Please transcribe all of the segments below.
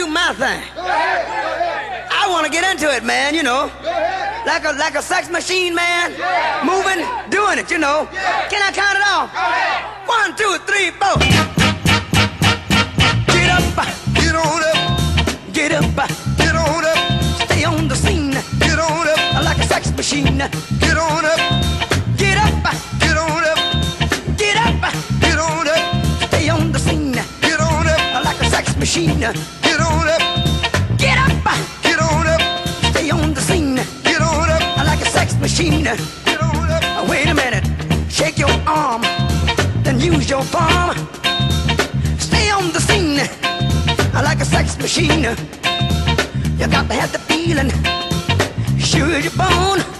do my thing. I want to get into it, man, you know. Like a like a sex machine, man. Moving, doing it, you know. Can I count it off? One, two, three, four. Get up, Get on up, get up, get on up, stay on the scene. Get on up, like a sex machine. get on up, Get up, get on up, get up, get on up, stay on the scene. Get on up, like a sex machine. Shake your arm, then use your palm. Stay on the scene like a sex machine. You got to have the feeling, sure as born.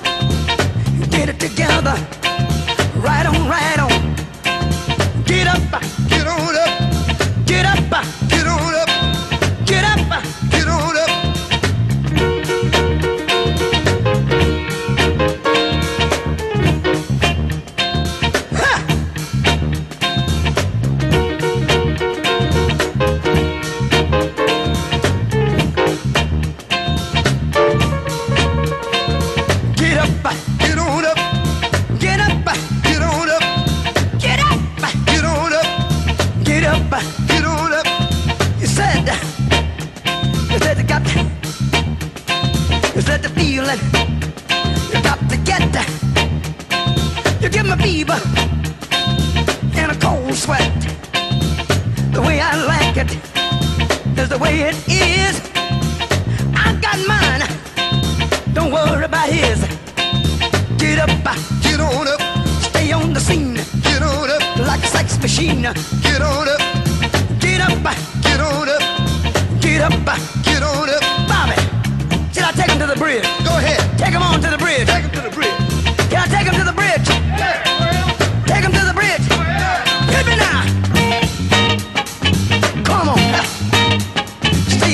Feeling, you got to get, that. you give me fever and a cold sweat. The way I like it is the way it is. I got mine, don't worry about his. Get up, Get on up, stay on the scene get on up, like a sex machine. get on up, Get up, get on up, get up, get on up. Bobby.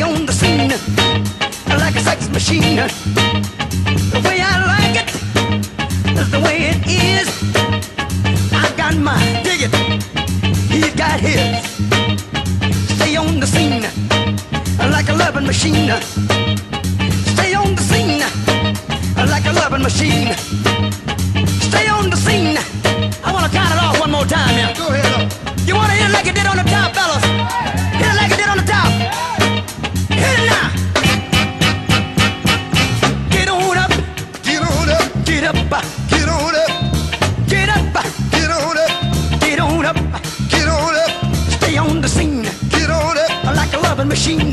On the scene like a sex machine. The way I like it is the way it is. I got mine. Dig it. He's got his. Stay on the scene like a loving machine. Stay on the scene like a loving machine. Up, get on up, get up, get on up, get on up. get on up, Stay on the scene. Get on up, like a loving machine.